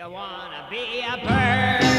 you wanna be a bird?